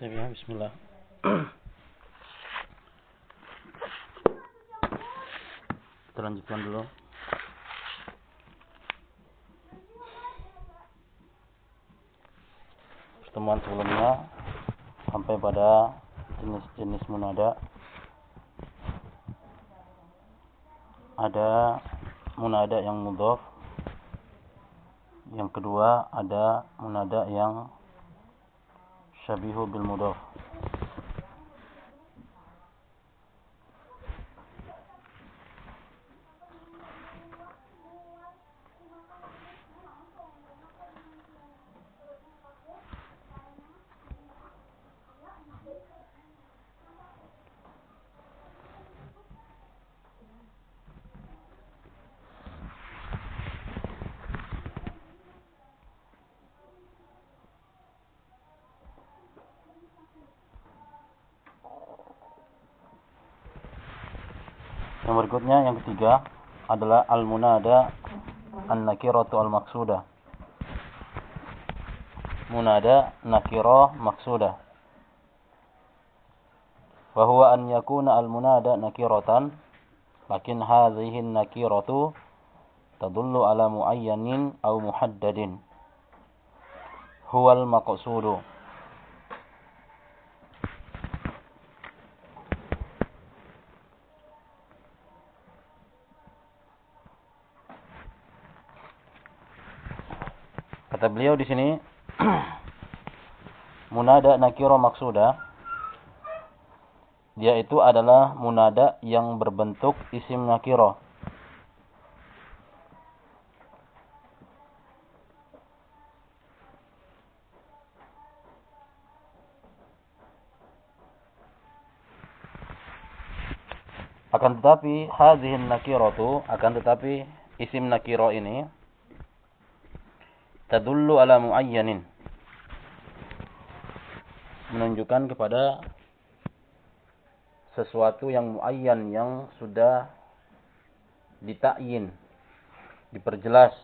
Tapi ya, bismillah. Kita lanjutkan dulu. Pertemuan sebelumnya sampai pada jenis-jenis munada. Ada munada yang mudhof. Yang kedua ada munada yang syabihu bil mudhof. Yang berikutnya yang ketiga adalah al-munada an-nakiratu al-maqsuda. Munada nakirah maqsuda. Wa huwa an yakuna al-munada nakiratan lakin hadhihi an-nakiratu tadullu ala muayyanin aw muhaddadin. Huwa al-maqsudu. Kata beliau di sini munada nakiro maksuda dia itu adalah munada yang berbentuk isim nakiro. Akan tetapi hadhihi nakiratu akan tetapi isim nakiro ini tadullu ala muayyanin. Menunjukkan kepada sesuatu yang muayyan yang sudah ditakyin diperjelas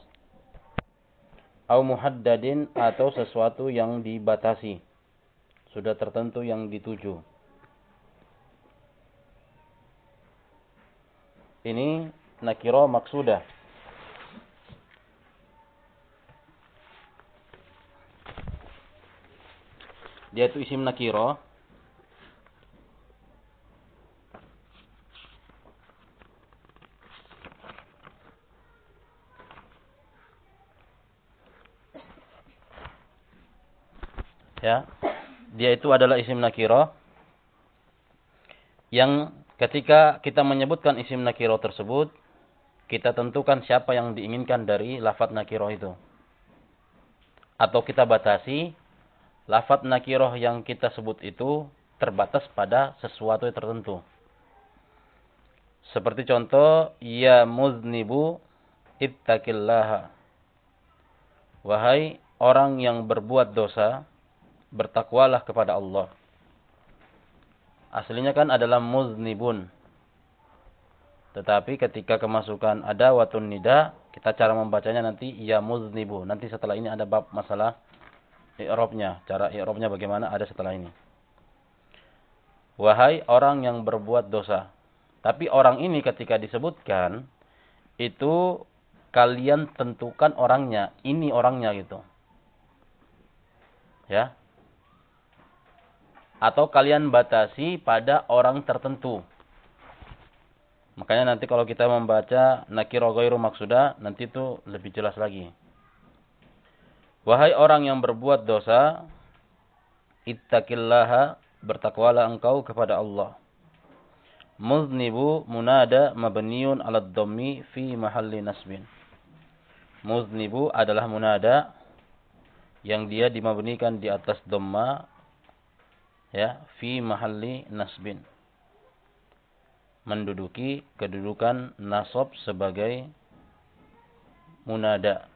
au muhaddadin atau sesuatu yang dibatasi sudah tertentu yang dituju. Ini nakiro maksudah dia itu isim nakiro. Ya. Dia itu adalah isim nakiro. Yang ketika kita menyebutkan isim nakiro tersebut kita tentukan siapa yang diinginkan dari lafat nakiro itu. Atau kita batasi lafat nakiroh yang kita sebut itu terbatas pada sesuatu yang tertentu. Seperti contoh, ya muznibu ittaqillaha. Wahai orang yang berbuat dosa, bertakwalah kepada Allah. Aslinya kan adalah muznibun. Tetapi ketika kemasukan ada watun nida, kita cara membacanya nanti ya muznibu. Nanti setelah ini ada bab masalah i'rabnya, cara i'rabnya bagaimana ada setelah ini. Wahai orang yang berbuat dosa. Tapi orang ini ketika disebutkan itu kalian tentukan orangnya, ini orangnya gitu. Ya. Atau kalian batasi pada orang tertentu. Makanya nanti kalau kita membaca nakira ghairu maksuda, nanti itu lebih jelas lagi. Wahai orang yang berbuat dosa, ittaqillaha, bertakwalah engkau kepada Allah. Muznibu munada mabniun ala dhammi fi mahalli nasbin. Muznibu adalah munada yang dia dimabnikan di atas dhamma ya fi mahalli nasbin. Menduduki kedudukan nasab sebagai munada.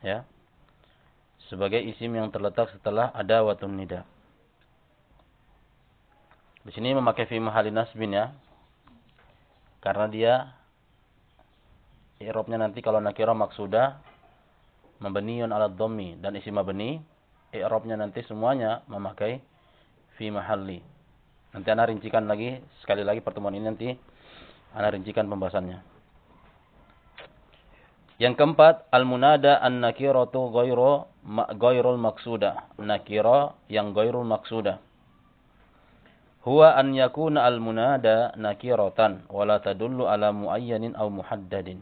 Ya sebagai isim yang terletak setelah ada watun nida. Di sini memakai fi mahali nasbin ya. Karena dia i'rabnya nanti kalau nakira maksuda mabniun ala dhammi dan isim mabni i'rabnya nanti semuanya memakai fi mahalli. Nanti ana rincikan lagi sekali lagi pertemuan ini nanti ana rincikan pembahasannya. Yang keempat, al-munada an-nakiratu ghairu ghairul maksuda. Nakira yang ghairul maksuda. Huwa an yakuna al-munada nakiratan wala tadullu ala muayyanin aw muhaddadin.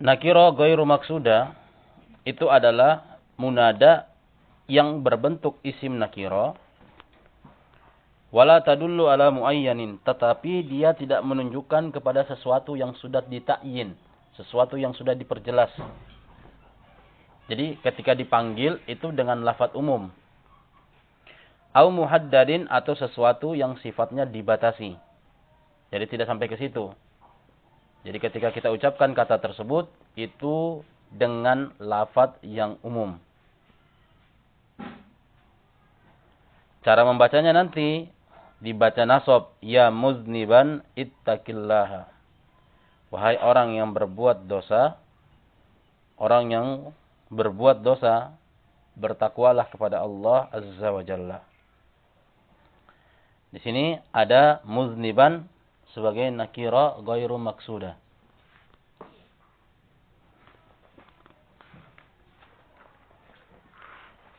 Nakiro goiru maksuda itu adalah munada yang berbentuk isim nakiro. Wala tadullu ala muayyanin. Tetapi dia tidak menunjukkan kepada sesuatu yang sudah ditakyin. Sesuatu yang sudah diperjelas. Jadi ketika dipanggil itu dengan lafat umum. Au muhaddadin atau sesuatu yang sifatnya dibatasi. Jadi tidak sampai ke situ. Jadi ketika kita ucapkan kata tersebut itu dengan lafat yang umum. Cara membacanya nanti dibaca nasab ya muzniban ittaqillaha. Wahai orang yang berbuat dosa, orang yang berbuat dosa, bertakwalah kepada Allah Azza wa Jalla. Di sini ada muzniban sebagai nakira ghairu maksuda.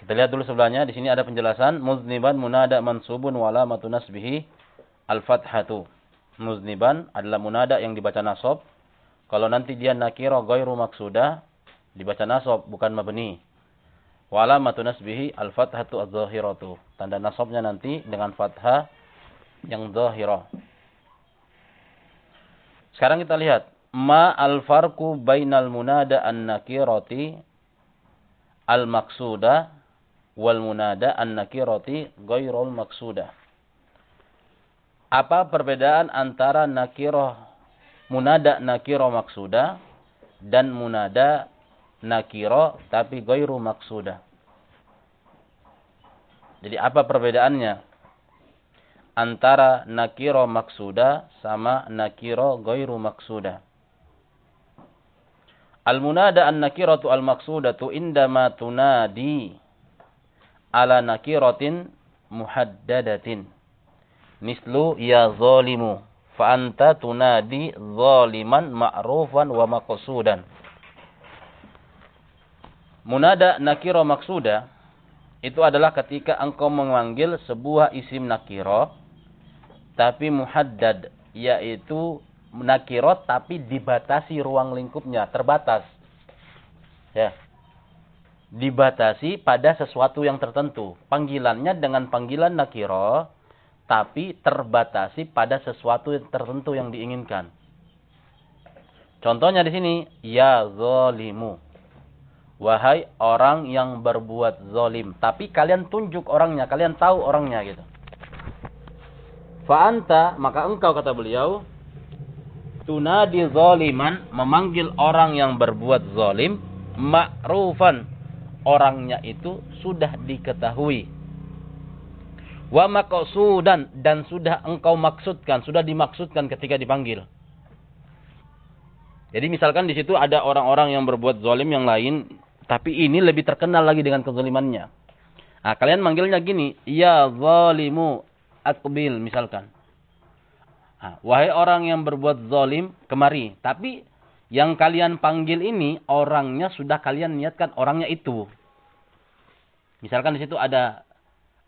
Kita lihat dulu sebelahnya di sini ada penjelasan muzniban munada mansubun wala nasbihi al-fathatu. Muzniban adalah munada yang dibaca nasab. Kalau nanti dia nakira ghairu maksuda dibaca nasab bukan mabni. Wala nasbihi al-fathatu adz-dzahiratu. Tanda nasabnya nanti dengan fathah yang zahirah. Sekarang kita lihat ma al farqu bainal munada an nakirati al maksuda wal munada an nakirati ghairul maksuda. Apa perbedaan antara nakirah munada nakirah maksuda dan munada nakirah tapi ghairu maksuda? Jadi apa perbedaannya? Antara nakiro maksuda sama nakiro goiru maksuda. Al-munada an-nakiratu al-maksudatu indama tunadi ala nakiratin muhaddadatin. Mislu ya zalimu. Fa anta tunadi zaliman ma'rufan wa maqsudan. Munada nakiro maksuda itu adalah ketika engkau memanggil sebuah isim nakiro tapi muhaddad yaitu nakirot tapi dibatasi ruang lingkupnya terbatas. Ya. Dibatasi pada sesuatu yang tertentu. Panggilannya dengan panggilan nakiro tapi terbatasi pada sesuatu yang tertentu yang diinginkan. Contohnya di sini ya zolimu. Wahai orang yang berbuat zolim tapi kalian tunjuk orangnya kalian tahu orangnya gitu Fa'anta, maka engkau kata beliau, tunadi zaliman, memanggil orang yang berbuat zalim, ma'rufan. Orangnya itu sudah diketahui. Wa maqsudan dan sudah engkau maksudkan, sudah dimaksudkan ketika dipanggil. Jadi misalkan di situ ada orang-orang yang berbuat zalim yang lain, tapi ini lebih terkenal lagi dengan kezalimannya. Nah, kalian manggilnya gini, ya zalimu, akbil misalkan. Nah, wahai orang yang berbuat zalim, kemari. Tapi yang kalian panggil ini orangnya sudah kalian niatkan orangnya itu. Misalkan di situ ada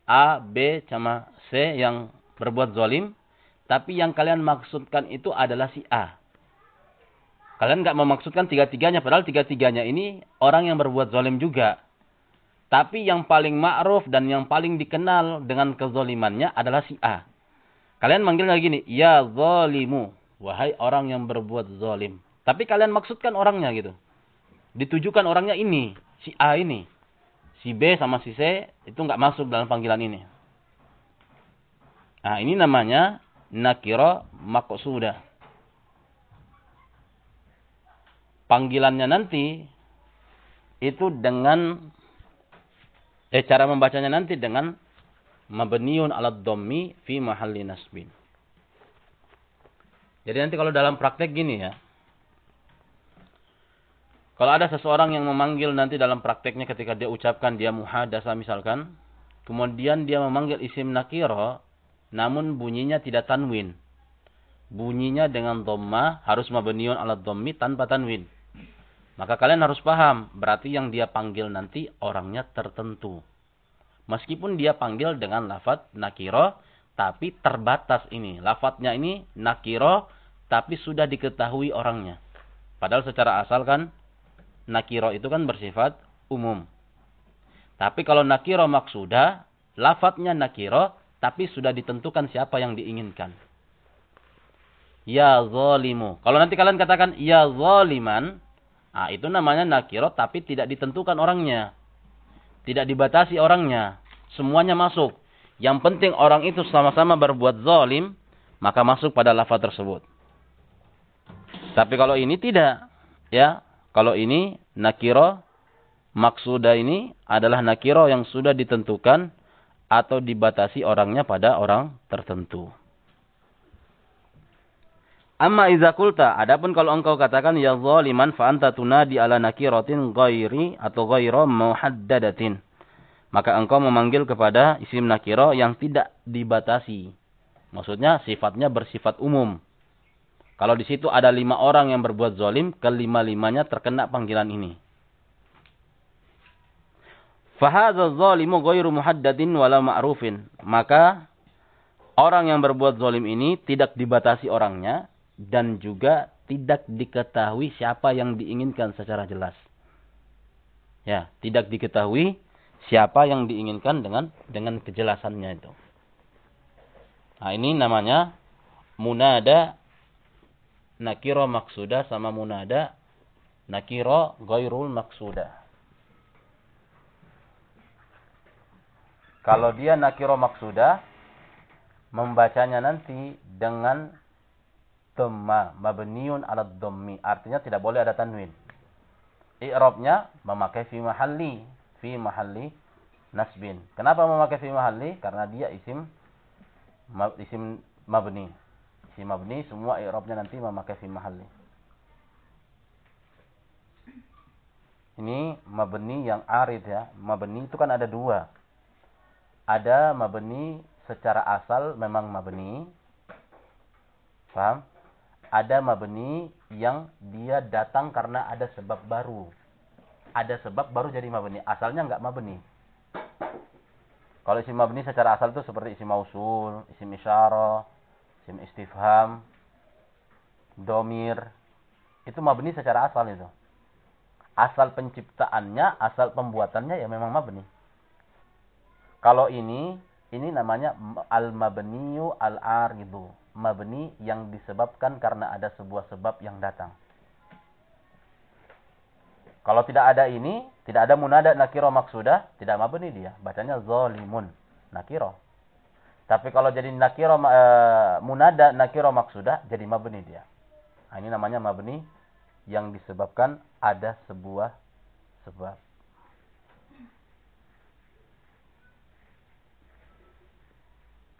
A, B, sama C yang berbuat zalim, tapi yang kalian maksudkan itu adalah si A. Kalian nggak memaksudkan tiga-tiganya, padahal tiga-tiganya ini orang yang berbuat zalim juga. Tapi yang paling ma'ruf dan yang paling dikenal dengan kezolimannya adalah si A. Kalian manggilnya gini, ya zolimu. Wahai orang yang berbuat zolim. Tapi kalian maksudkan orangnya gitu. Ditujukan orangnya ini, si A ini. Si B sama si C itu nggak masuk dalam panggilan ini. Nah ini namanya nakiro makosuda. Panggilannya nanti itu dengan Eh cara membacanya nanti dengan mabniun alat dhammi fi mahalli nasbin. Jadi nanti kalau dalam praktek gini ya. Kalau ada seseorang yang memanggil nanti dalam prakteknya ketika dia ucapkan dia muhadasa misalkan. Kemudian dia memanggil isim nakiro. Namun bunyinya tidak tanwin. Bunyinya dengan dhamma harus mabniun alat dhammi tanpa tanwin. Maka kalian harus paham. Berarti yang dia panggil nanti orangnya tertentu. Meskipun dia panggil dengan lafad nakiro, tapi terbatas ini. Lafadnya ini nakiro, tapi sudah diketahui orangnya. Padahal secara asal kan, nakiro itu kan bersifat umum. Tapi kalau nakiro maksuda, lafadnya nakiro, tapi sudah ditentukan siapa yang diinginkan. Ya zolimu. Kalau nanti kalian katakan ya zoliman, nah itu namanya nakiro, tapi tidak ditentukan orangnya. Tidak dibatasi orangnya. Semuanya masuk. Yang penting orang itu sama-sama berbuat zalim, maka masuk pada lafaz tersebut. Tapi kalau ini tidak, ya. Kalau ini nakiro maksuda ini adalah nakiro yang sudah ditentukan atau dibatasi orangnya pada orang tertentu. Amma iza kulta, adapun kalau engkau katakan ya zaliman fa anta tunadi ala nakiratin ghairi atau ghaira muhaddadatin. Maka engkau memanggil kepada isim nakiro yang tidak dibatasi. Maksudnya sifatnya bersifat umum. Kalau di situ ada lima orang yang berbuat zalim, kelima-limanya terkena panggilan ini. Fahadha zalimu ghairu muhaddadin wala ma'rufin. Maka orang yang berbuat zalim ini tidak dibatasi orangnya dan juga tidak diketahui siapa yang diinginkan secara jelas. Ya, tidak diketahui siapa yang diinginkan dengan dengan kejelasannya itu. Nah, ini namanya munada nakiro maksuda sama munada nakiro gairul maksuda. Kalau dia nakiro maksuda, membacanya nanti dengan dhamma mabniun ala dhammi. Artinya tidak boleh ada tanwin. I'rabnya memakai fi mahalli. Fi mahalli nasbin. Kenapa memakai fi mahalli? Karena dia isim isim mabni. Isim mabni semua i'rabnya nanti memakai fi mahalli. Ini mabni yang arid ya. Mabni itu kan ada dua. Ada mabni secara asal memang mabni. Paham ada mabni yang dia datang karena ada sebab baru. Ada sebab baru jadi mabni. Asalnya enggak mabni. Kalau isim mabni secara asal itu seperti isim mausul, isim isyara, isim istifham, domir. Itu mabni secara asal itu. Asal penciptaannya, asal pembuatannya ya memang mabni. Kalau ini, ini namanya al-mabniyu al-aridu mabni yang disebabkan karena ada sebuah sebab yang datang. Kalau tidak ada ini, tidak ada munada nakiro maksudah, tidak mabni dia. Bacanya zolimun, nakiro. Tapi kalau jadi nakiro e, munada nakiro maksudah, jadi mabni dia. Nah, ini namanya mabni yang disebabkan ada sebuah sebab.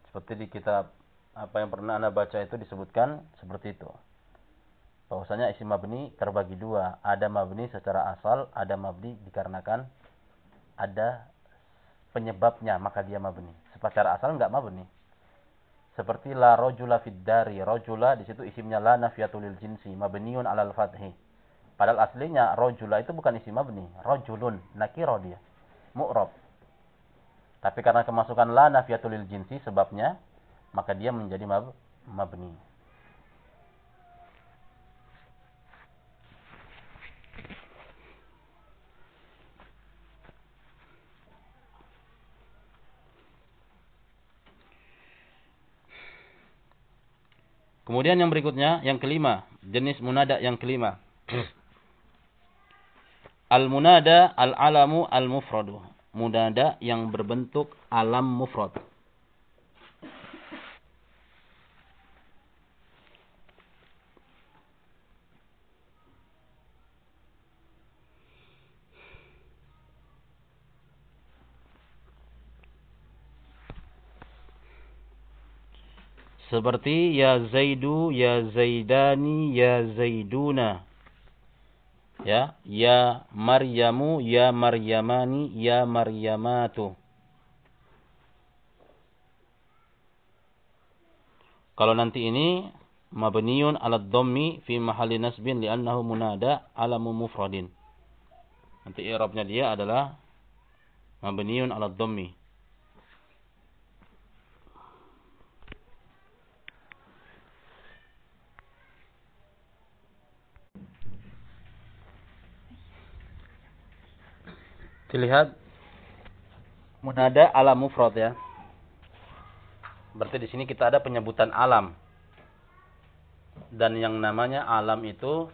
Seperti di kitab apa yang pernah anda baca itu disebutkan seperti itu. Bahwasanya isim mabni terbagi dua. Ada mabni secara asal, ada mabni dikarenakan ada penyebabnya maka dia mabni. Secara asal enggak mabni. Seperti la rojula fid dari. Rojula di situ isimnya la nafiyatulil jinsi. Mabniun alal fathi. Padahal aslinya rojula itu bukan isim mabni. Rojulun. Nakiro dia. Mu'rob. Tapi karena kemasukan la nafiyatulil jinsi sebabnya maka dia menjadi mab mabni. Kemudian yang berikutnya, yang kelima, jenis munada yang kelima. Al-munada al-alamu al-mufradu. Munada yang berbentuk alam mufrad. Seperti ya Zaidu, ya Zaidani, ya Zaiduna. Ya, ya Maryamu, ya Maryamani, ya Maryamatu. Kalau nanti ini mabniun ala dhammi fi mahalli nasbin li'annahu munada alamu mufradin. Nanti i'rabnya dia adalah mabniun ala dhammi. Dilihat munada ala mufrad ya. Berarti di sini kita ada penyebutan alam. Dan yang namanya alam itu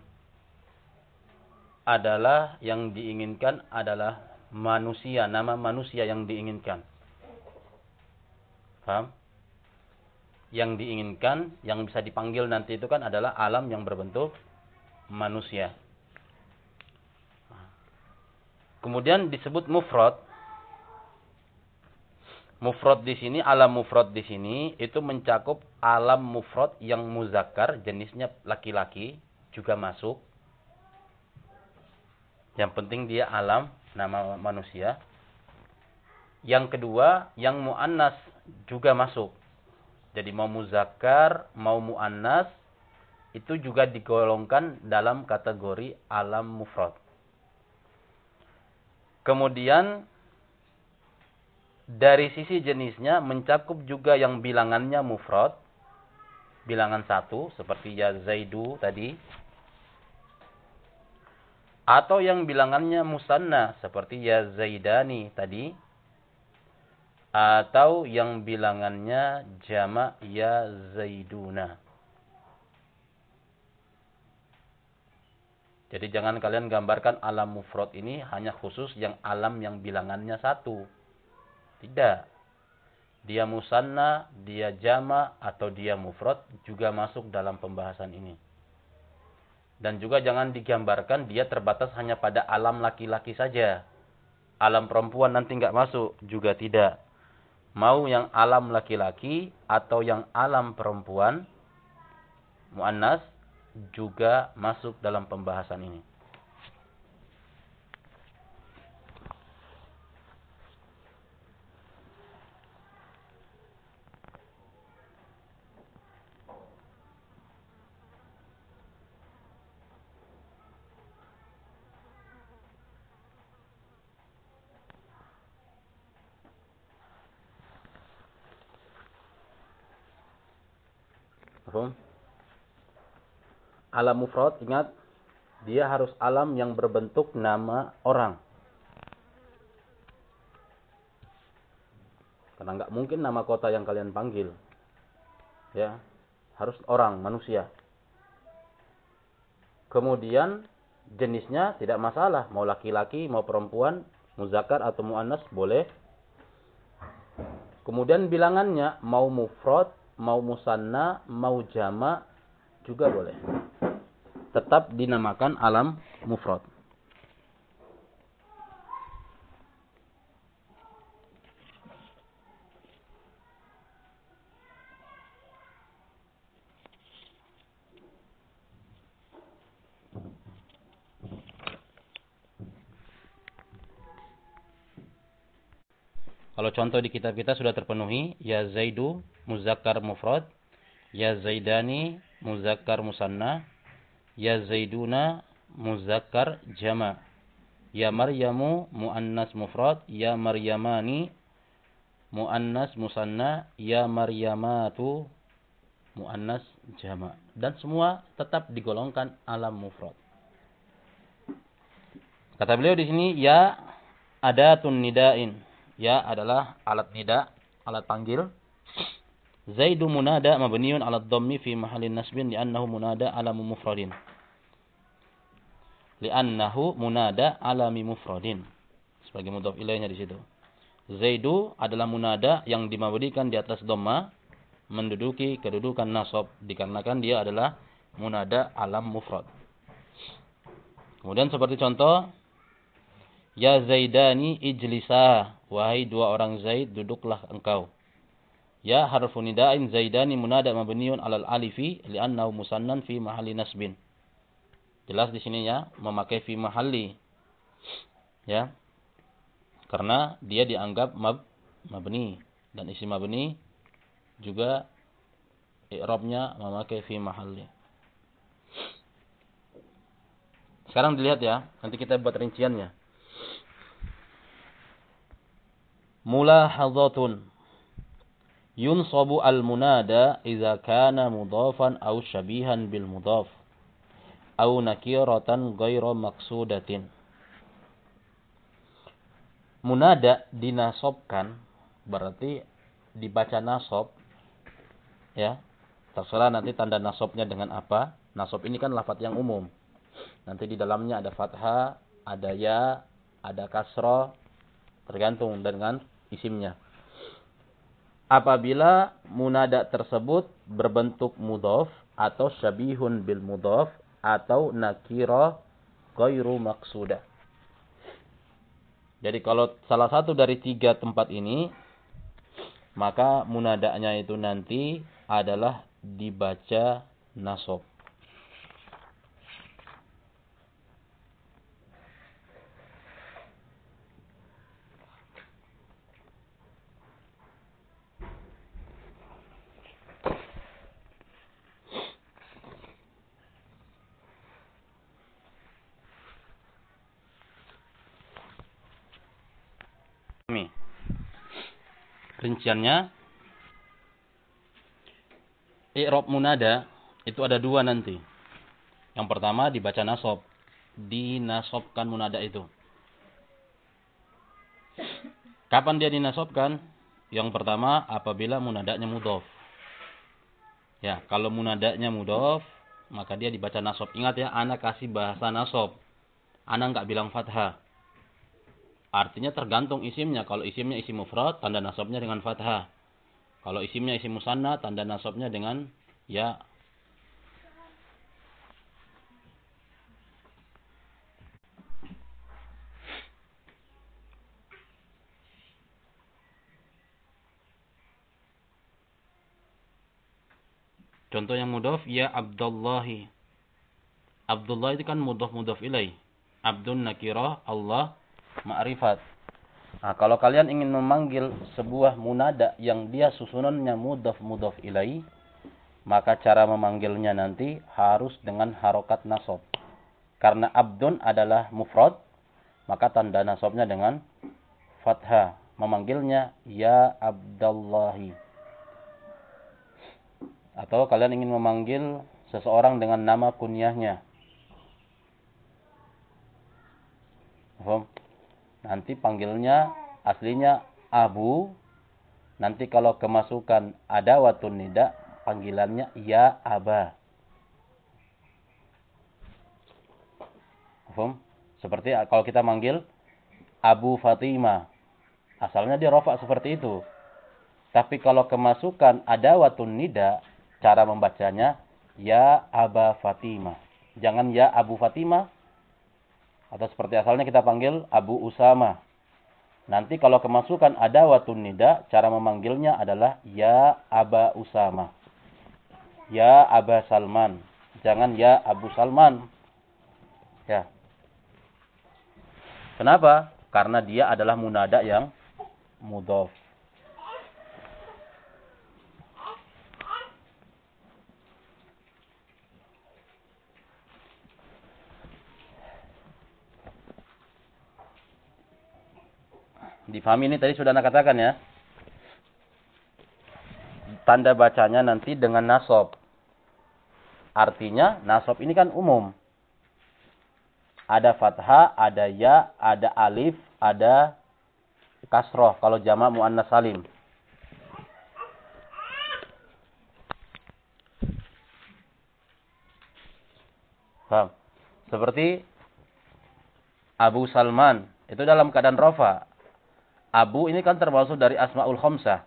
adalah yang diinginkan adalah manusia, nama manusia yang diinginkan. Paham? Yang diinginkan, yang bisa dipanggil nanti itu kan adalah alam yang berbentuk manusia. Kemudian disebut mufrad Mufrad di sini, alam mufrad di sini itu mencakup alam mufrad yang muzakkar, jenisnya laki-laki juga masuk. Yang penting dia alam, nama manusia. Yang kedua, yang muannas juga masuk. Jadi mau muzakkar, mau muannas itu juga digolongkan dalam kategori alam mufrad. Kemudian dari sisi jenisnya mencakup juga yang bilangannya mufrad, bilangan satu seperti ya zaidu tadi, atau yang bilangannya musanna seperti ya zaidani tadi, atau yang bilangannya jama ya zaiduna. Jadi jangan kalian gambarkan alam mufrad ini hanya khusus yang alam yang bilangannya satu tidak. Dia musanna, dia jama, atau dia mufrad juga masuk dalam pembahasan ini. Dan juga jangan digambarkan dia terbatas hanya pada alam laki-laki saja. Alam perempuan nanti nggak masuk, juga tidak. Mau yang alam laki-laki atau yang alam perempuan, mu'annas, juga masuk dalam pembahasan ini. Alam mufrad ingat dia harus alam yang berbentuk nama orang. Karena nggak mungkin nama kota yang kalian panggil. Ya, harus orang, manusia. Kemudian jenisnya tidak masalah, mau laki-laki, mau perempuan, muzakkar atau muannas boleh. Kemudian bilangannya mau mufrad mau musanna, mau jama juga boleh. Tetap dinamakan alam mufrad. Kalau contoh di kitab kita sudah terpenuhi, ya Zaidu muzakkar mufrad, ya zaidani muzakkar musanna, ya zaiduna muzakkar jama. Ya maryamu muannas mufrad, ya maryamani muannas musanna, ya maryamatu muannas jama. Dan semua tetap digolongkan alam mufrad. Kata beliau di sini ya adatun nidain. Ya adalah alat nida, alat panggil. Zaidu munada mabniun ala dhammi fi mahallin nasbin li'annahu munada alamu mufradin. Li'annahu munada alami mufradin. Sebagai mudhaf ilaihnya di situ. Zaidu adalah munada yang dimabdikan di atas dhamma menduduki kedudukan nasab dikarenakan dia adalah munada alam mufrad. Kemudian seperti contoh Ya Zaidani ijlisa wahai dua orang Zaid duduklah engkau. Ya harfu nida'in zaidani munada mabniun alal alifi li'annahu musannan fi mahalli nasbin. Jelas di sini ya, memakai fi mahalli. Ya. Karena dia dianggap mab mabni dan isi mabni juga i'rabnya memakai fi mahalli. Sekarang dilihat ya, nanti kita buat rinciannya. Mulahadzatun yunsabu al-munada idza kana mudhafan aw syabihan bil mudhaf aw nakiratan ghairu maqsudatin. Munada dinasobkan berarti dibaca nasob ya. Terserah nanti tanda nasobnya dengan apa. Nasob ini kan lafaz yang umum. Nanti di dalamnya ada fathah, ada ya, ada kasroh, tergantung dengan isimnya apabila munada tersebut berbentuk mudhof atau syabihun bil mudhof atau nakira ghairu maksuda. Jadi kalau salah satu dari tiga tempat ini maka munadanya itu nanti adalah dibaca nasob. Rinciannya i'rab munada itu ada dua nanti. Yang pertama dibaca nasab, dinasobkan munada itu. Kapan dia dinasobkan? Yang pertama apabila munadanya mudhof. Ya, kalau munadanya mudhof, maka dia dibaca nasab. Ingat ya, anak kasih bahasa nasab. Anak nggak bilang fathah. Artinya tergantung isimnya. Kalau isimnya isim mufrad, tanda nasabnya dengan fathah. Kalau isimnya isim musanna, tanda nasabnya dengan ya. Contoh yang mudhaf ya Abdullahi. Abdullah itu kan mudhaf mudhaf ilaih. Abdun nakirah Allah ma'rifat. Nah, kalau kalian ingin memanggil sebuah munada yang dia susunannya mudhaf mudhaf ilai, maka cara memanggilnya nanti harus dengan harokat nasab. Karena abdun adalah mufrad, maka tanda nasabnya dengan fathah. Memanggilnya ya Abdallahi. Atau kalian ingin memanggil seseorang dengan nama kunyahnya. Paham? Nanti panggilnya aslinya Abu. Nanti kalau kemasukan ada watun nida, panggilannya ya Aba. Fum? Seperti kalau kita manggil Abu Fatimah. Asalnya dia rofa seperti itu. Tapi kalau kemasukan ada watun nida, cara membacanya ya Aba Fatimah. Jangan ya Abu Fatimah, atau seperti asalnya kita panggil Abu Usama. Nanti kalau kemasukan ada watun nida, cara memanggilnya adalah Ya Aba Usama. Ya Aba Salman. Jangan Ya Abu Salman. Ya. Kenapa? Karena dia adalah munada yang mudhof. Difahami ini tadi sudah anda katakan ya. Tanda bacanya nanti dengan nasob. Artinya nasob ini kan umum. Ada fathah, ada ya, ada alif, ada kasroh. Kalau jama' mu'annas salim. Paham? Seperti Abu Salman. Itu dalam keadaan rofa. Abu ini kan termasuk dari Asmaul Khomsah.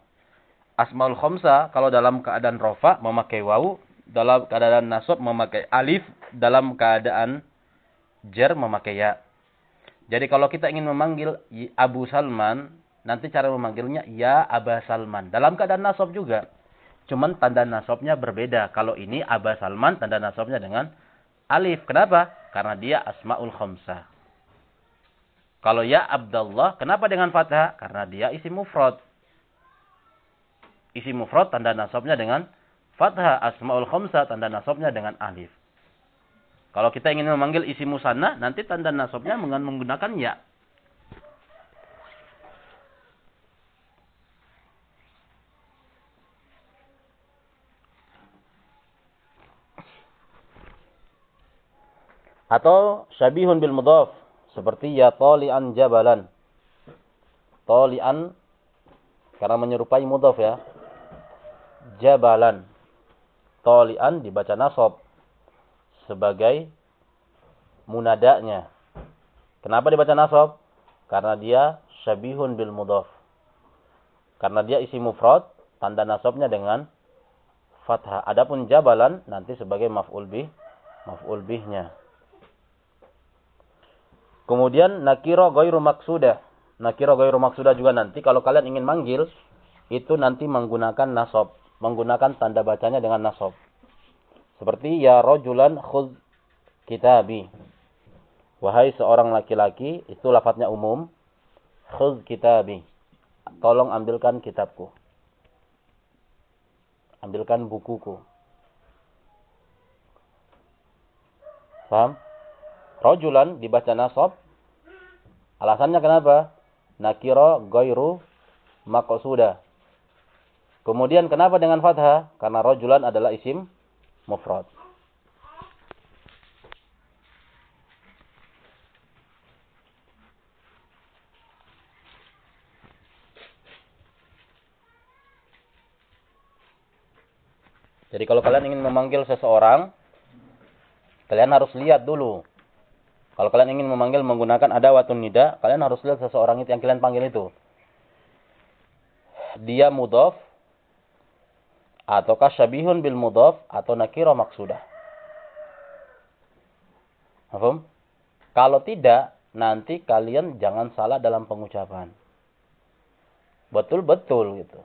Asmaul Khomsah kalau dalam keadaan rofa memakai wawu, dalam keadaan nasab memakai alif, dalam keadaan jer memakai ya. Jadi kalau kita ingin memanggil Abu Salman, nanti cara memanggilnya ya Aba Salman. Dalam keadaan nasab juga. Cuman tanda nasabnya berbeda. Kalau ini Aba Salman tanda nasabnya dengan alif. Kenapa? Karena dia asmaul khamsah. Kalau ya Abdullah, kenapa dengan fathah? Karena dia isi mufrad. Isi mufrad tanda nasabnya dengan fathah. Asmaul khamsah tanda nasabnya dengan alif. Kalau kita ingin memanggil isi musanna, nanti tanda nasabnya menggunakan ya. Atau syabihun bil mudhaf seperti ya tolian jabalan. Tolian karena menyerupai mudhaf ya. Jabalan. Tolian dibaca nasab sebagai munadanya. Kenapa dibaca nasab? Karena dia syabihun bil mudhaf. Karena dia isi mufrad, tanda nasabnya dengan fathah. Adapun jabalan nanti sebagai maf'ul bih, maf'ul bihnya. Kemudian nakiro goiru maksudah. Nakiro goiru maksudah juga nanti kalau kalian ingin manggil itu nanti menggunakan nasab, menggunakan tanda bacanya dengan nasab. Seperti ya rojulan khuz kitabi. Wahai seorang laki-laki, itu lafadznya umum. Khuz kitabi. Tolong ambilkan kitabku. Ambilkan bukuku. Paham? Rojulan dibaca nasab. Alasannya kenapa? Nakiro goiru makosuda. Kemudian kenapa dengan fathah? Karena rojulan adalah isim mufrad. Jadi kalau kalian ingin memanggil seseorang, kalian harus lihat dulu kalau kalian ingin memanggil menggunakan ada watun nida, kalian harus lihat seseorang itu yang kalian panggil itu. Dia mudhaf ataukah syabihun bil mudhaf atau nakira maksudah. Paham? Kalau tidak, nanti kalian jangan salah dalam pengucapan. Betul-betul gitu.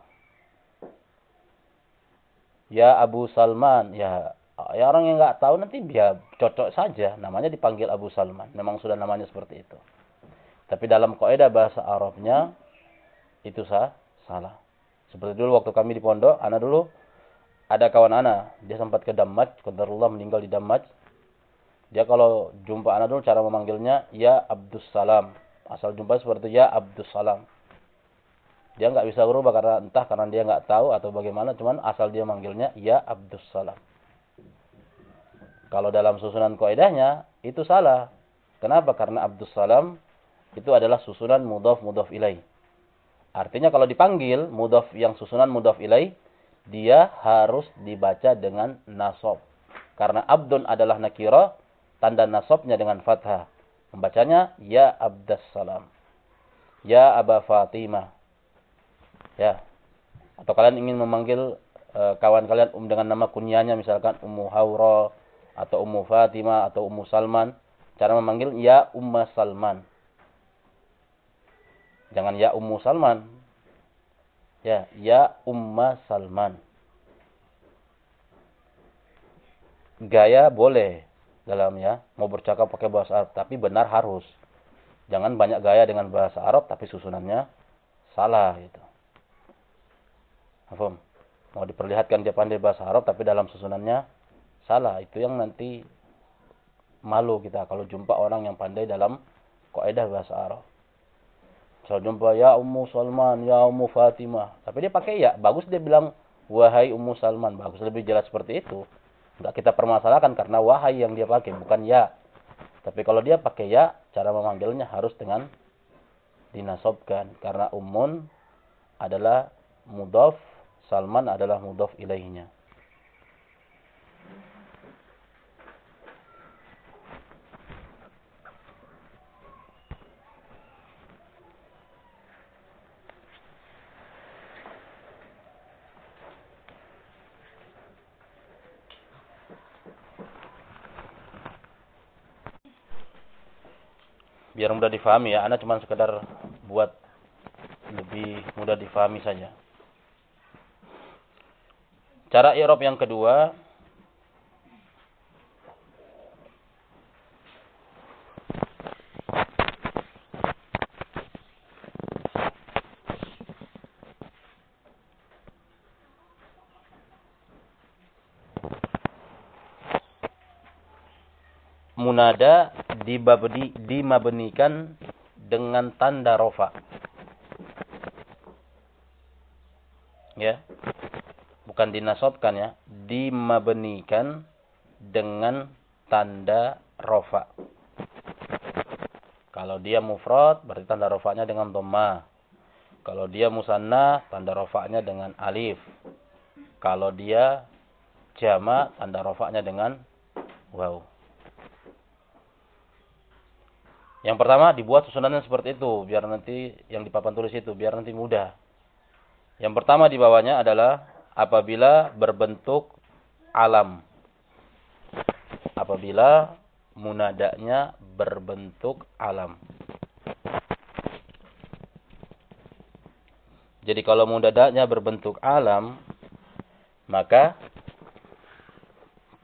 Ya Abu Salman, ya Ya orang yang nggak tahu nanti dia cocok saja namanya dipanggil Abu Salman. Memang sudah namanya seperti itu. Tapi dalam kaidah bahasa Arabnya itu sah, salah. Seperti dulu waktu kami di pondok, anak dulu ada kawan anak, dia sempat ke Damaj, qadarullah meninggal di Damaj. Dia kalau jumpa anak dulu cara memanggilnya ya Abdus Salam. Asal jumpa seperti ya Abdus Salam. Dia nggak bisa berubah karena entah karena dia nggak tahu atau bagaimana, cuman asal dia manggilnya ya Abdus Salam. Kalau dalam susunan kaidahnya itu salah. Kenapa? Karena Abdus Salam itu adalah susunan mudhaf mudhaf ilai. Artinya kalau dipanggil mudhaf yang susunan mudhaf ilai dia harus dibaca dengan nasab. Karena abdun adalah nakira, tanda nasabnya dengan fathah. Membacanya ya Abdus Salam. Ya Aba Fatimah. Ya. Atau kalian ingin memanggil uh, kawan kalian um dengan nama kunyanya misalkan Ummu Haura atau Ummu Fatimah atau Ummu Salman. Cara memanggil ya Umma Salman. Jangan ya Ummu Salman. Ya, ya Umma Salman. Gaya boleh dalam ya, mau bercakap pakai bahasa Arab, tapi benar harus. Jangan banyak gaya dengan bahasa Arab tapi susunannya salah gitu. Mau diperlihatkan dia pandai bahasa Arab tapi dalam susunannya salah itu yang nanti malu kita kalau jumpa orang yang pandai dalam kaidah bahasa Arab. Kalau jumpa ya Ummu Salman, ya Ummu Fatimah, tapi dia pakai ya, bagus dia bilang wahai Ummu Salman, bagus lebih jelas seperti itu. Enggak kita permasalahkan karena wahai yang dia pakai bukan ya. Tapi kalau dia pakai ya, cara memanggilnya harus dengan dinasobkan karena ummun adalah mudhaf, Salman adalah mudhaf ilaihinya. Biar mudah difahami ya. Anda cuma sekedar buat lebih mudah difahami saja. Cara i'rab yang kedua munada dibabdi, dimabenikan dengan tanda rofa. Ya. Bukan dinasobkan ya. Dimabenikan dengan tanda rofa. Kalau dia mufrad berarti tanda rofanya dengan dhamma. Kalau dia musanna tanda rofanya dengan alif. Kalau dia jama tanda rofanya dengan waw. Yang pertama dibuat susunannya seperti itu biar nanti yang di papan tulis itu biar nanti mudah. Yang pertama di bawahnya adalah apabila berbentuk alam. Apabila munadanya berbentuk alam. Jadi kalau munadanya berbentuk alam, maka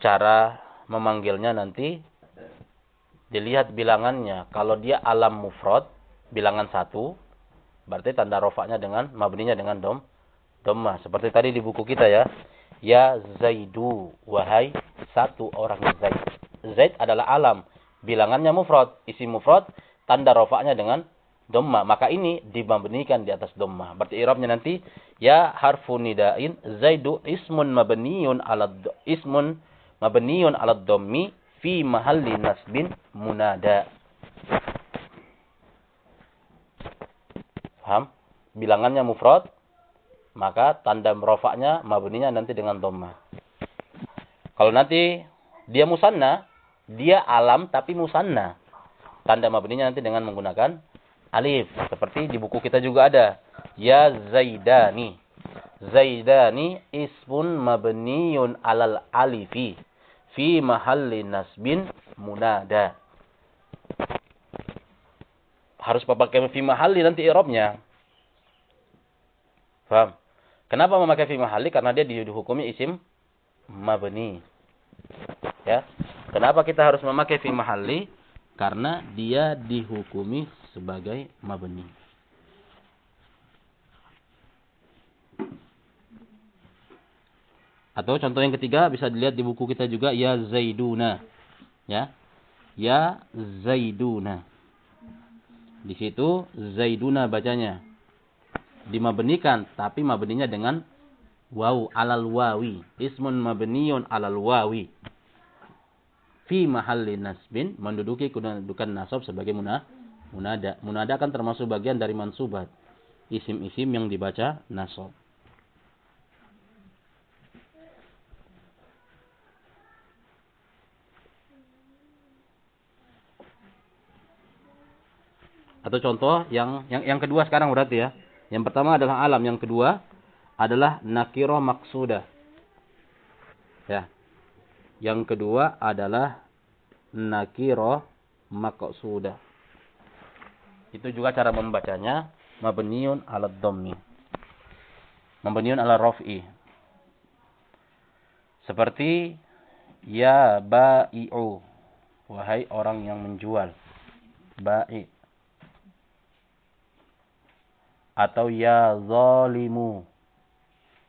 cara memanggilnya nanti dilihat bilangannya. Kalau dia alam mufrad, bilangan satu, berarti tanda rofaknya dengan mabninya dengan dom, domma. Seperti tadi di buku kita ya. Ya Zaidu, wahai satu orang Zaid. Zaid adalah alam. Bilangannya mufrad, isi mufrad, tanda rofaknya dengan domma. Maka ini dibandingkan di atas domma. Berarti irabnya nanti ya harfu nidain Zaidu ismun mabniun ala ismun mabniun ala dommi fi mahalli nasbin munada. Paham? Bilangannya mufrad, maka tanda merofaknya mabninya nanti dengan dhamma. Kalau nanti dia musanna, dia alam tapi musanna. Tanda mabninya nanti dengan menggunakan alif. Seperti di buku kita juga ada. Ya Zaidani. Zaidani ismun mabniyun alal alifi fi mahalli nasbin munada. Harus pakai fi mahalli nanti i'rabnya. Paham? Kenapa memakai fi mahalli? Karena dia dihukumi isim mabni. Ya. Kenapa kita harus memakai fi mahalli? Karena dia dihukumi sebagai mabni. Atau contoh yang ketiga bisa dilihat di buku kita juga ya Zaiduna. Ya. Ya Zaiduna. Di situ Zaiduna bacanya. Dimabenikan tapi mabeninya dengan waw alal wawi. Ismun mabniun alal wawi. Fi mahalli nasbin menduduki kedudukan nasab sebagai munah munada. Munada kan termasuk bagian dari mansubat. Isim-isim yang dibaca nasab. Atau contoh yang yang yang kedua sekarang berarti ya. Yang pertama adalah alam, yang kedua adalah nakiro maksuda. Ya. Yang kedua adalah nakiro maksuda. Itu juga cara membacanya mabniun ala dhammi. Mabniun ala raf'i. Seperti ya ba'i'u. Wahai orang yang menjual. Ba'i' atau ya zalimu.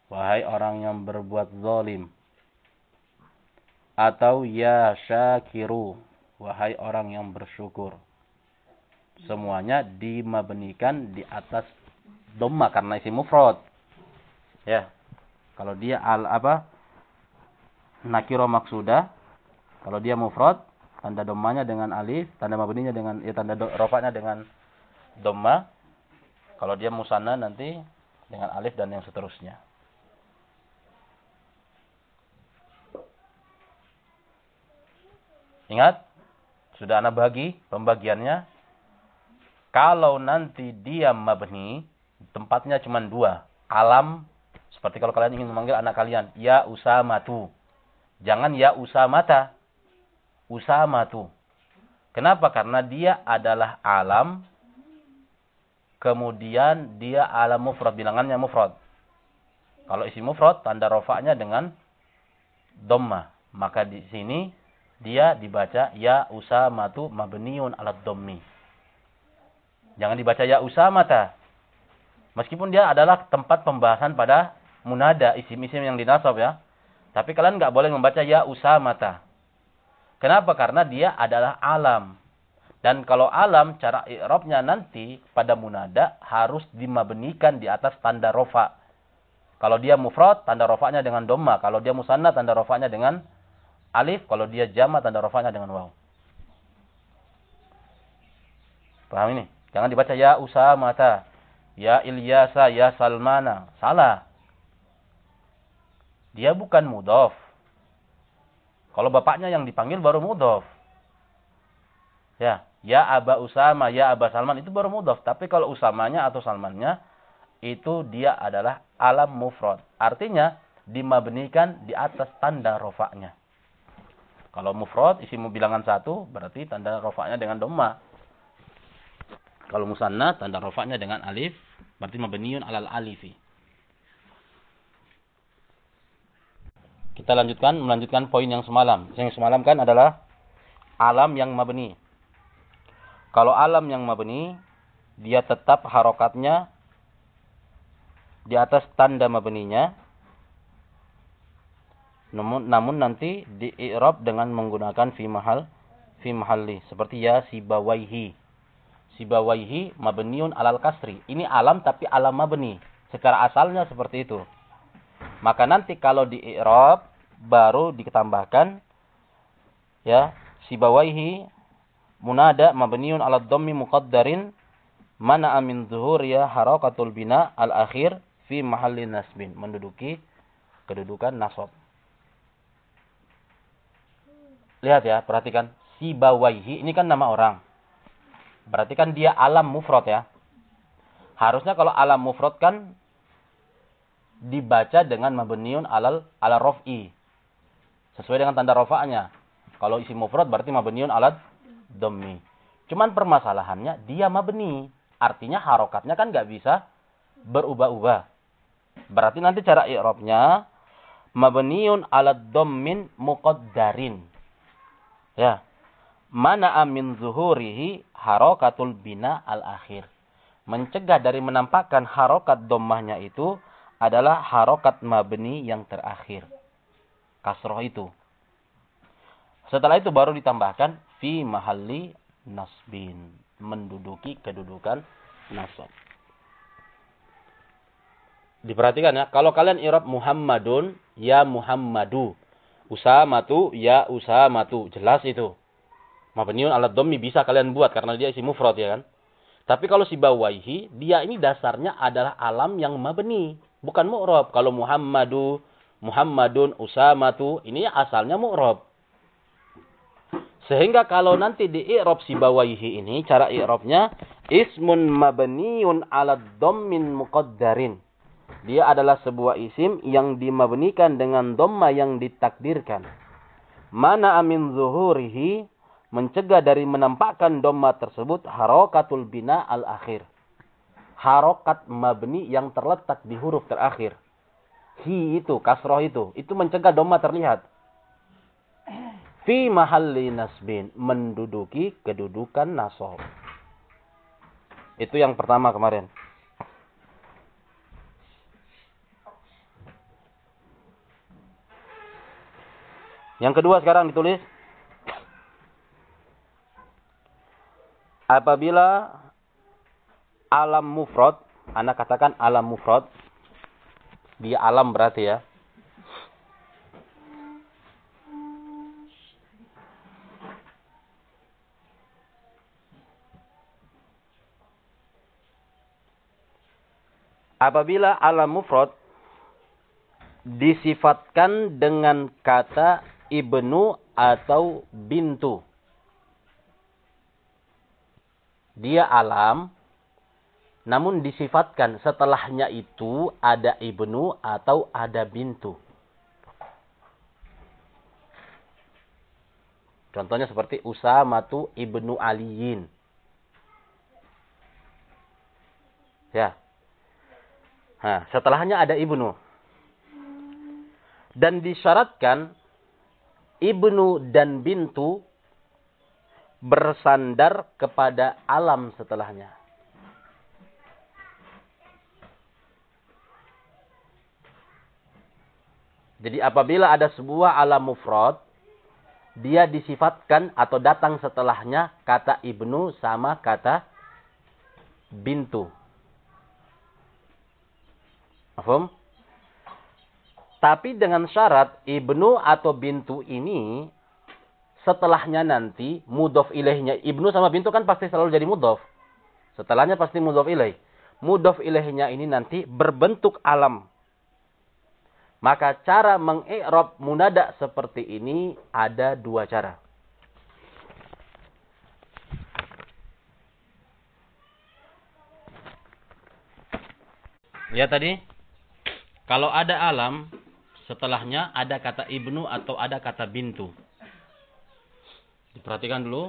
Wahai orang yang berbuat zalim. Atau ya syakiru. Wahai orang yang bersyukur. Semuanya dimabenikan di atas dhamma karena isi mufrad. Ya. Kalau dia al apa nakiro maksuda kalau dia mufrad tanda dhammanya dengan alif tanda mabninya dengan ya tanda rofaknya dengan dhamma kalau dia musanna nanti dengan alif dan yang seterusnya. Ingat, sudah anak bagi pembagiannya. Kalau nanti dia mabni, tempatnya cuma dua. Alam, seperti kalau kalian ingin memanggil anak kalian, ya usamatu. Jangan ya usamata. Usamatu. Kenapa? Karena dia adalah alam kemudian dia alam mufrad, bilangannya mufrad. Kalau isi mufrad, tanda rofaknya dengan domma. Maka di sini dia dibaca ya usamatu mabniun alat dommi. Jangan dibaca ya usamata. Meskipun dia adalah tempat pembahasan pada munada, isim-isim yang dinasab ya. Tapi kalian nggak boleh membaca ya usamata. Kenapa? Karena dia adalah alam. Dan kalau alam, cara i'rabnya nanti pada munada harus dimabenikan di atas tanda rofa. Kalau dia mufrad, tanda rofaknya dengan domma. Kalau dia musanna, tanda rofaknya dengan alif. Kalau dia jama, tanda rofaknya dengan waw. Paham ini? Jangan dibaca ya usamata. Ya Ilyasa, ya Salmana. Salah. Dia bukan mudof. Kalau bapaknya yang dipanggil baru mudof. Ya, ya Aba Usama, ya Aba Salman itu baru mudof. Tapi kalau Usamanya atau Salmannya itu dia adalah alam mufrad. Artinya dimabnikan di atas tanda rofaknya. Kalau mufrad isi bilangan satu berarti tanda rofaknya dengan domma. Kalau musanna tanda rofaknya dengan alif berarti mabniun alal alifi. Kita lanjutkan melanjutkan poin yang semalam. Yang semalam kan adalah alam yang mabni. Kalau alam yang mabni dia tetap harokatnya di atas tanda mabninya. Namun namun nanti di i'rab dengan menggunakan fi mahal fi mahalli. Seperti ya sibawaihi. Sibawaihi mabniun alal kasri. Ini alam tapi alam mabni. Secara asalnya seperti itu. Maka nanti kalau di i'rab baru ditambahkan ya sibawaihi munada mabniun ala dhammi muqaddarin mana amin zuhur ya harakatul bina al akhir fi mahallin nasbin. Menduduki kedudukan nasab. Lihat ya perhatikan. Si bawaihi ini kan nama orang. Berarti kan dia alam mufrad ya. Harusnya kalau alam mufrad kan dibaca dengan mabniun alal ala rof'i. Sesuai dengan tanda rofa'nya. Kalau isi mufrad berarti mabniun alat dhammi cuman permasalahannya dia mabni artinya harokatnya kan nggak bisa berubah-ubah Berarti nanti cara i'rabnya mabniun 'ala dhammin muqaddarin. Ya. Mana amin zuhurihi harakatul bina al-akhir. Mencegah dari menampakkan harokat dommahnya itu adalah harokat mabni yang terakhir. Kasroh itu. Setelah itu baru ditambahkan fi mahalli nasbin. Menduduki kedudukan nasab. Diperhatikan ya. Kalau kalian irab Muhammadun, ya Muhammadu. Usamatu, ya Usamatu. Jelas itu. Mabniun alat domi bisa kalian buat karena dia isi mufrad ya kan. Tapi kalau si bawaihi, dia ini dasarnya adalah alam yang mabni. Bukan mu'rob. Kalau Muhammadu, Muhammadun, Usamatu, ini asalnya mu'rob. Sehingga kalau nanti di i'rab si bawaihi ini, cara i'rabnya, ismun mabniun ala dhammin muqaddarin. Dia adalah sebuah isim yang dimabnikan dengan domma yang ditakdirkan. Mana amin zuhurihi mencegah dari menampakkan domma tersebut harokatul bina al-akhir. Harokat mabni yang terletak di huruf terakhir. Hi itu, kasroh itu. Itu mencegah domma terlihat. Fi mahalli nasbin. Menduduki kedudukan nasob. Itu yang pertama kemarin. Yang kedua sekarang ditulis. Apabila alam mufrad, anak katakan alam mufrad, dia alam berarti ya. Apabila alam mufrad disifatkan dengan kata ibnu atau bintu. Dia alam, namun disifatkan setelahnya itu ada ibnu atau ada bintu. Contohnya seperti Usamatu ibnu Aliyin. Ya. Nah, setelahnya ada ibnu. Dan disyaratkan ibnu dan bintu bersandar kepada alam setelahnya. Jadi apabila ada sebuah alam mufrad, dia disifatkan atau datang setelahnya kata ibnu sama kata bintu. Paham? Tapi dengan syarat ibnu atau bintu ini setelahnya nanti mudof ilaihnya ibnu sama bintu kan pasti selalu jadi mudof. Setelahnya pasti mudof ilaih. Mudof ilaihnya ini nanti berbentuk alam. Maka cara mengi'rab munada seperti ini ada dua cara. Ya tadi, kalau ada alam, setelahnya ada kata ibnu atau ada kata bintu. Diperhatikan dulu.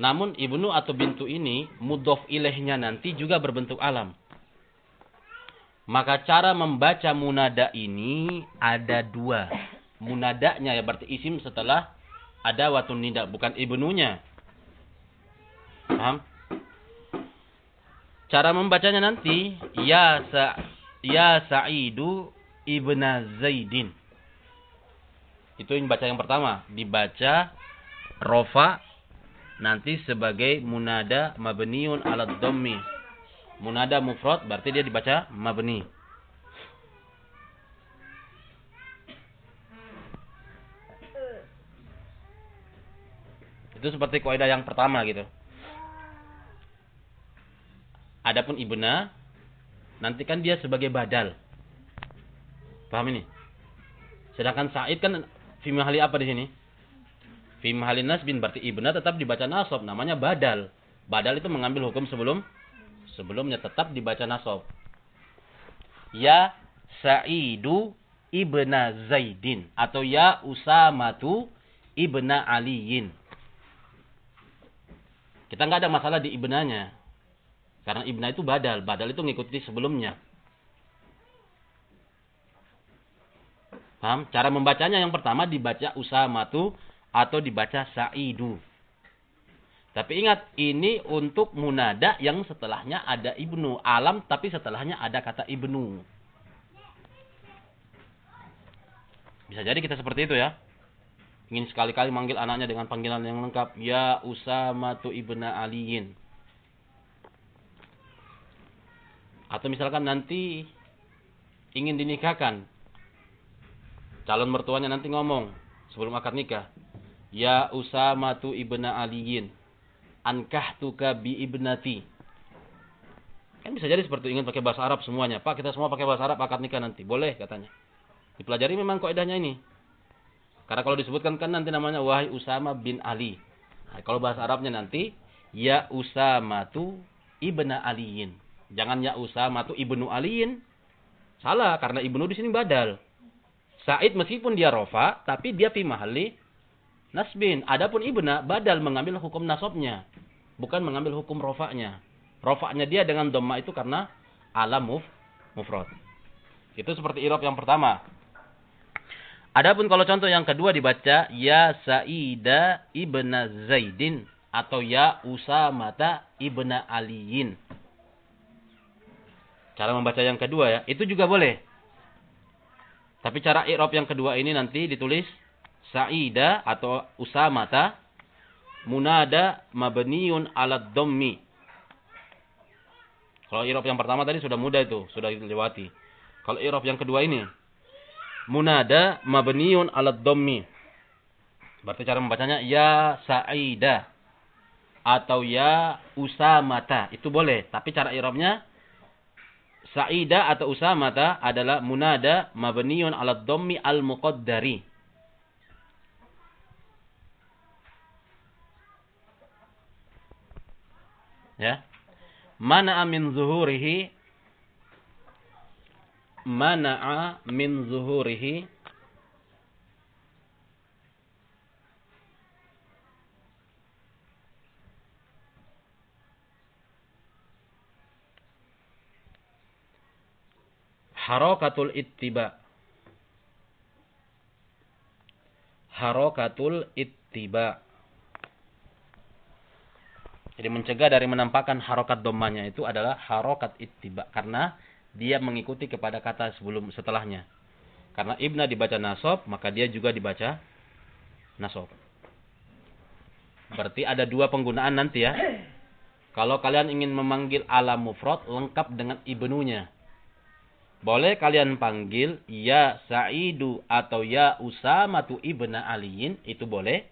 Namun ibnu atau bintu ini, mudof ilahnya nanti juga berbentuk alam. Maka cara membaca munada ini ada dua. Munadanya ya berarti isim setelah ada watun nida, bukan ibnunya. Paham? Cara membacanya nanti ya sa ya Sa'idu ibna Zaidin. Itu yang baca yang pertama, dibaca rofa nanti sebagai munada mabniun ala dhammi munada mufrad berarti dia dibaca mabni. Itu seperti kaidah yang pertama gitu. Adapun ibna nanti kan dia sebagai badal. Paham ini? Sedangkan Said kan fi mahali apa di sini? Fi mahali nasbin berarti ibna tetap dibaca nasab namanya badal. Badal itu mengambil hukum sebelum Sebelumnya tetap dibaca nasab. Ya Sa'idu ibna Zaidin. Atau ya Usamatu ibna Aliyin. Kita nggak ada masalah di ibnanya. Karena ibna itu badal. Badal itu ngikuti sebelumnya. Paham? Cara membacanya yang pertama dibaca Usamatu atau dibaca Sa'idu. Tapi ingat, ini untuk munada yang setelahnya ada ibnu. Alam, tapi setelahnya ada kata ibnu. Bisa jadi kita seperti itu ya. Ingin sekali-kali manggil anaknya dengan panggilan yang lengkap. Ya Usamatu ibna Aliyin. Atau misalkan nanti ingin dinikahkan. Calon mertuanya nanti ngomong sebelum akad nikah. Ya Usamatu ibna Aliyin ankahtuka bi ibnati. Kan bisa jadi seperti ingin pakai bahasa Arab semuanya. Pak, kita semua pakai bahasa Arab akad nikah nanti. Boleh katanya. Dipelajari memang kaidahnya ini. Karena kalau disebutkan kan nanti namanya wahai Usama bin Ali. Nah, kalau bahasa Arabnya nanti ya Usama tu ibna Aliin. Jangan ya Usama tu ibnu Aliin. Salah karena ibnu di sini badal. Said meskipun dia rofa tapi dia fi mahali nasbin. Adapun ibna badal mengambil hukum nasabnya, bukan mengambil hukum rofaknya. Rofaknya dia dengan doma itu karena alam muf, mufrad. Itu seperti irob yang pertama. Adapun kalau contoh yang kedua dibaca ya Saida ibna Zaidin atau ya Usamata ibna Aliyin. Cara membaca yang kedua ya, itu juga boleh. Tapi cara irob yang kedua ini nanti ditulis Sa'ida atau Usamata munada mabniun ala dhammi. Kalau irob yang pertama tadi sudah mudah itu, sudah dilewati. Kalau irob yang kedua ini munada mabniun ala dhammi. Berarti cara membacanya ya Sa'ida atau ya Usamata. Itu boleh, tapi cara irobnya Sa'ida atau Usamata adalah munada mabniun ala dhammi al-muqaddari. ya. Mana min zuhurihi. Mana'a min zuhurihi Harokatul ittiba. Harokatul ittiba. Jadi mencegah dari menampakkan harokat domanya itu adalah harokat ittiba. Karena dia mengikuti kepada kata sebelum setelahnya. Karena ibna dibaca nasob, maka dia juga dibaca nasob. Berarti ada dua penggunaan nanti ya. Kalau kalian ingin memanggil alam mufrad lengkap dengan ibnunya. Boleh kalian panggil ya Sa'idu atau ya Usamatu ibna Aliyin, itu boleh.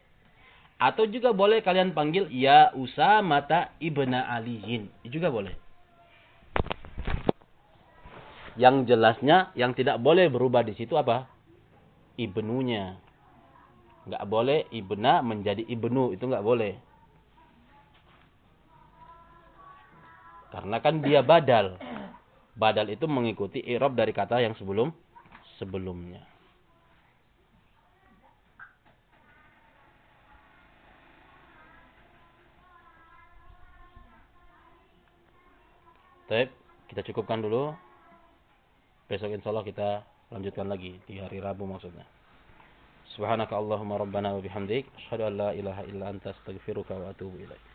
Atau juga boleh kalian panggil ya Usamata ibna Aliyin. Itu juga boleh. Yang jelasnya yang tidak boleh berubah di situ apa? Ibnunya. Enggak boleh ibna menjadi ibnu, itu enggak boleh. Karena kan dia badal. Badal itu mengikuti irob dari kata yang sebelum sebelumnya. Baik, kita cukupkan dulu. Besok insya Allah kita lanjutkan lagi di hari Rabu maksudnya. Subhanaka Allahumma rabbana wa bihamdik. Asyhadu an la ilaha illa anta astaghfiruka wa atubu ilaik.